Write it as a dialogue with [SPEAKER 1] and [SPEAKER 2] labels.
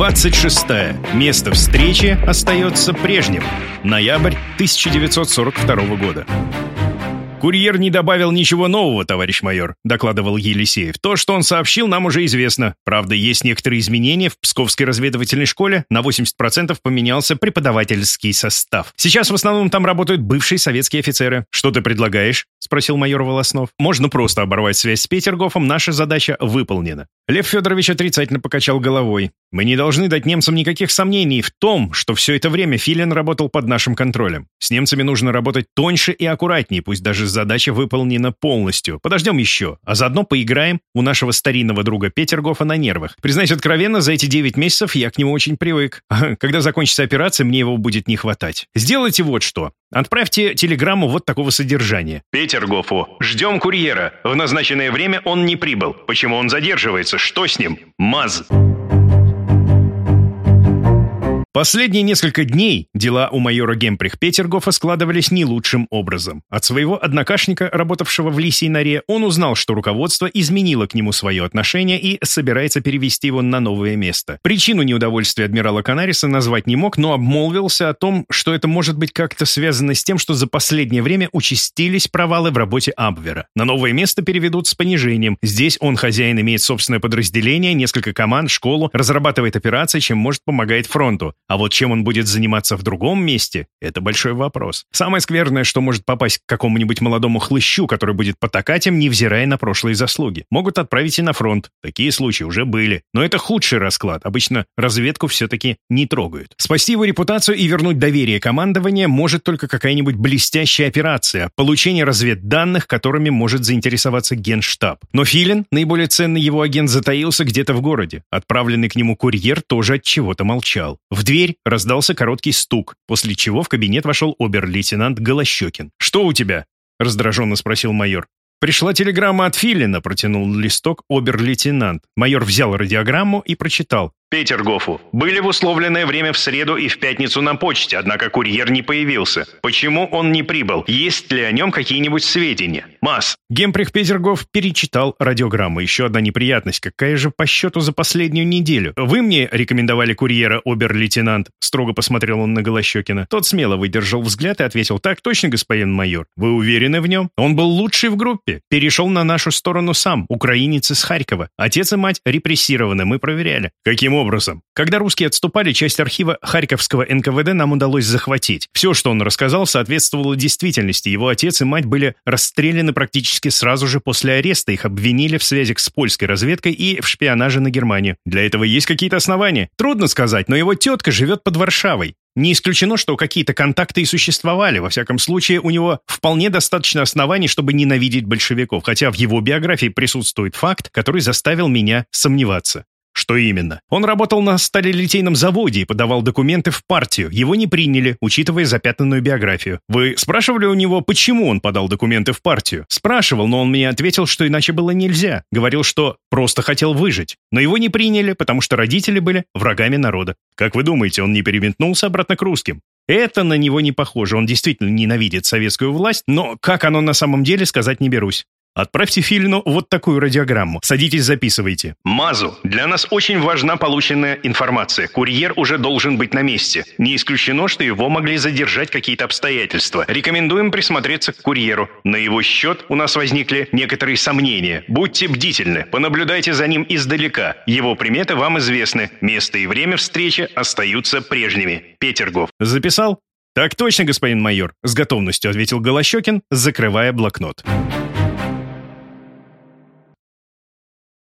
[SPEAKER 1] 26. Место встречи остается прежним. Ноябрь 1942 года. «Курьер не добавил ничего нового, товарищ майор», — докладывал Елисеев. «То, что он сообщил, нам уже известно. Правда, есть некоторые изменения. В Псковской разведывательной школе на 80% поменялся преподавательский состав. Сейчас в основном там работают бывшие советские офицеры. Что ты предлагаешь?» — спросил майор Волоснов. «Можно просто оборвать связь с Петергофом. Наша задача выполнена». Лев Федорович отрицательно покачал головой. «Мы не должны дать немцам никаких сомнений в том, что все это время Филин работал под нашим контролем. С немцами нужно работать тоньше и аккуратнее, пусть даже задача выполнена полностью. Подождем еще, а заодно поиграем у нашего старинного друга Петергофа на нервах. Признаюсь откровенно, за эти 9 месяцев я к нему очень привык. Когда закончится операция, мне его будет не хватать. Сделайте вот что. Отправьте телеграмму вот такого содержания. Петергофу. Ждем курьера. В назначенное время он не прибыл. Почему он задерживается? Что с ним? МАЗ. Последние несколько дней дела у майора Гемприх Петергофа складывались не лучшим образом. От своего однокашника, работавшего в Лисьей норе, он узнал, что руководство изменило к нему свое отношение и собирается перевести его на новое место. Причину неудовольствия адмирала Канариса назвать не мог, но обмолвился о том, что это может быть как-то связано с тем, что за последнее время участились провалы в работе Абвера. На новое место переведут с понижением. Здесь он, хозяин, имеет собственное подразделение, несколько команд, школу, разрабатывает операции, чем может помогает фронту. А вот чем он будет заниматься в другом месте, это большой вопрос. Самое скверное, что может попасть к какому-нибудь молодому хлыщу, который будет потакать им, невзирая на прошлые заслуги. Могут отправить и на фронт. Такие случаи уже были. Но это худший расклад. Обычно разведку все-таки не трогают. Спасти его репутацию и вернуть доверие командования может только какая-нибудь блестящая операция, получение разведданных, которыми может заинтересоваться генштаб. Но Филин, наиболее ценный его агент, затаился где-то в городе. Отправленный к нему курьер тоже от чего-то молчал. В дверь дверь раздался короткий стук, после чего в кабинет вошел обер-лейтенант Голощекин. «Что у тебя?» — раздраженно спросил майор. «Пришла телеграмма от Филина», — протянул листок обер-лейтенант. Майор взял радиограмму и прочитал. Петергофу. Были в условленное время в среду и в пятницу на почте, однако курьер не появился. Почему он не прибыл? Есть ли о нем какие-нибудь сведения? Масс. Гемприх Петергоф перечитал радиограмму. Еще одна неприятность. Какая же по счету за последнюю неделю? Вы мне рекомендовали курьера, обер-лейтенант? Строго посмотрел он на Голощекина. Тот смело выдержал взгляд и ответил. Так точно, господин майор. Вы уверены в нем? Он был лучший в группе. Перешел на нашу сторону сам. Украинец из Харькова. Отец и мать репрессированы. Мы проверяли. Каким образом. Когда русские отступали, часть архива Харьковского НКВД нам удалось захватить. Все, что он рассказал, соответствовало действительности. Его отец и мать были расстреляны практически сразу же после ареста. Их обвинили в связях с польской разведкой и в шпионаже на Германию. Для этого есть какие-то основания? Трудно сказать, но его тетка живет под Варшавой. Не исключено, что какие-то контакты и существовали. Во всяком случае, у него вполне достаточно оснований, чтобы ненавидеть большевиков, хотя в его биографии присутствует факт, который заставил меня сомневаться. Что именно? Он работал на сталелитейном заводе и подавал документы в партию. Его не приняли, учитывая запятнанную биографию. Вы спрашивали у него, почему он подал документы в партию? Спрашивал, но он мне ответил, что иначе было нельзя. Говорил, что просто хотел выжить. Но его не приняли, потому что родители были врагами народа. Как вы думаете, он не переметнулся обратно к русским? Это на него не похоже, он действительно ненавидит советскую власть, но как оно на самом деле сказать не берусь. Отправьте Филину вот такую радиограмму. Садитесь, записывайте. Мазу, для нас очень важна полученная информация. Курьер уже должен быть на месте. Не исключено, что его могли задержать какие-то обстоятельства. Рекомендуем присмотреться к курьеру. На его счет у нас возникли некоторые сомнения. Будьте бдительны, понаблюдайте за ним издалека. Его приметы вам известны. Место и время встречи остаются прежними. Петергоф. Записал? «Так точно, господин майор», — с готовностью ответил Голощекин, закрывая блокнот.